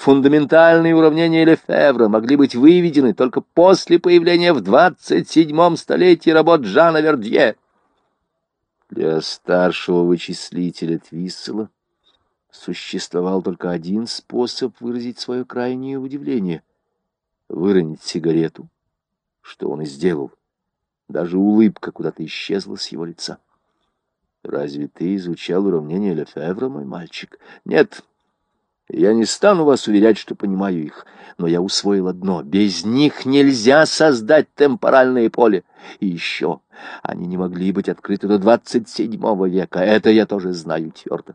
Фундаментальные уравнения Лефевра могли быть выведены только после появления в двадцать седьмом столетии работ Жана Вердье. Для старшего вычислителя Твиссела существовал только один способ выразить свое крайнее удивление — выронить сигарету, что он и сделал. Даже улыбка куда-то исчезла с его лица. «Разве ты изучал уравнения Лефевра, мой мальчик?» «Нет, я не стану вас уверять, что понимаю их, но я усвоил одно. Без них нельзя создать темпоральное поле. И еще, они не могли быть открыты до двадцать седьмого века. Это я тоже знаю твердо.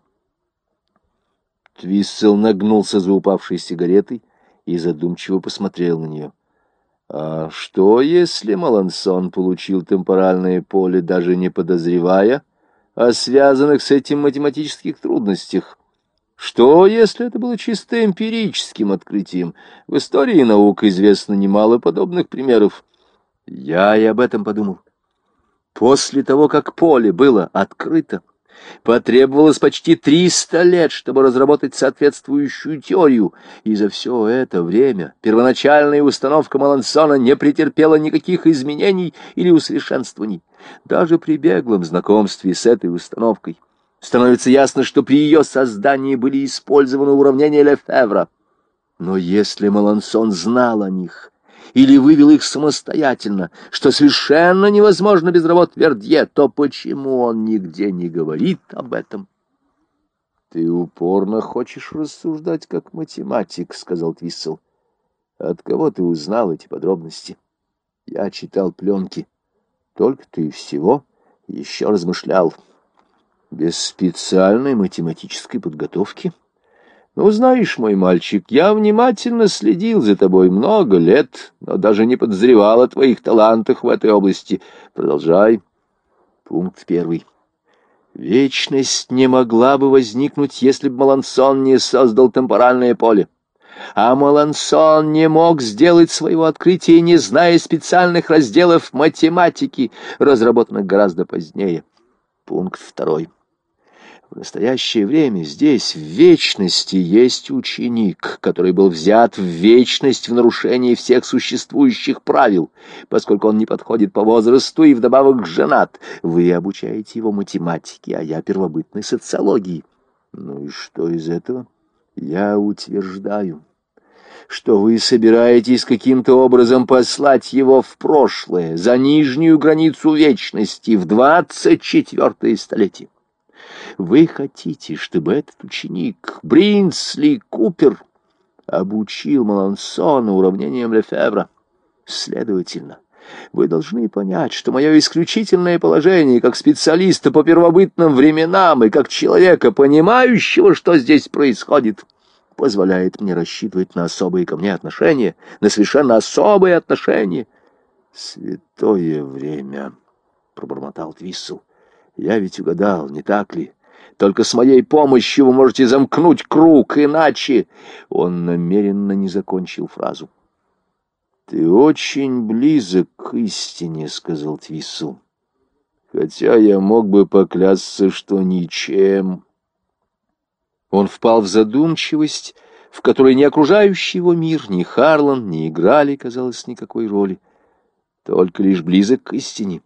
Твиссел нагнулся за упавшей сигаретой и задумчиво посмотрел на нее. А что, если Малансон получил темпоральное поле, даже не подозревая о связанных с этим математических трудностях? Что, если это было чисто эмпирическим открытием? В истории наук известно немало подобных примеров. Я и об этом подумал. После того, как поле было открыто, Потребовалось почти триста лет, чтобы разработать соответствующую теорию, и за все это время первоначальная установка Малансона не претерпела никаких изменений или усовершенствований. Даже при беглом знакомстве с этой установкой становится ясно, что при ее создании были использованы уравнения Лефевра. Но если Малансон знал о них или вывел их самостоятельно, что совершенно невозможно без работ Вердье, то почему он нигде не говорит об этом? — Ты упорно хочешь рассуждать как математик, — сказал Твиссел. — От кого ты узнал эти подробности? Я читал пленки. Только ты всего еще размышлял. Без специальной математической подготовки — ну, знаешь, мой мальчик, я внимательно следил за тобой много лет, но даже не подозревал о твоих талантах в этой области. Продолжай. Пункт первый. Вечность не могла бы возникнуть, если бы Малансон не создал темпоральное поле. А Малансон не мог сделать своего открытия, не зная специальных разделов математики, разработанных гораздо позднее. Пункт второй. В настоящее время здесь, в вечности, есть ученик, который был взят в вечность в нарушении всех существующих правил, поскольку он не подходит по возрасту и вдобавок женат. Вы обучаете его математике, а я первобытной социологии. Ну и что из этого? Я утверждаю, что вы собираетесь каким-то образом послать его в прошлое, за нижнюю границу вечности, в двадцать четвертое столетие. Вы хотите, чтобы этот ученик, Бринсли Купер, обучил Малансона уравнением Лефевра? Следовательно, вы должны понять, что мое исключительное положение как специалиста по первобытным временам и как человека, понимающего, что здесь происходит, позволяет мне рассчитывать на особые ко мне отношения, на совершенно особые отношения. «Святое время!» — пробормотал Твиссел. «Я ведь угадал, не так ли? Только с моей помощью вы можете замкнуть круг, иначе...» Он намеренно не закончил фразу. «Ты очень близок к истине», — сказал Твису. «Хотя я мог бы поклясться, что ничем». Он впал в задумчивость, в которой ни окружающий его мир, ни Харлан не играли, казалось, никакой роли. Только лишь близок к истине.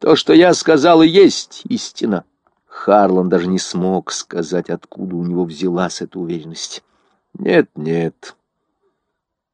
То, что я сказал, и есть истина. Харлан даже не смог сказать, откуда у него взялась эта уверенность. «Нет, нет»,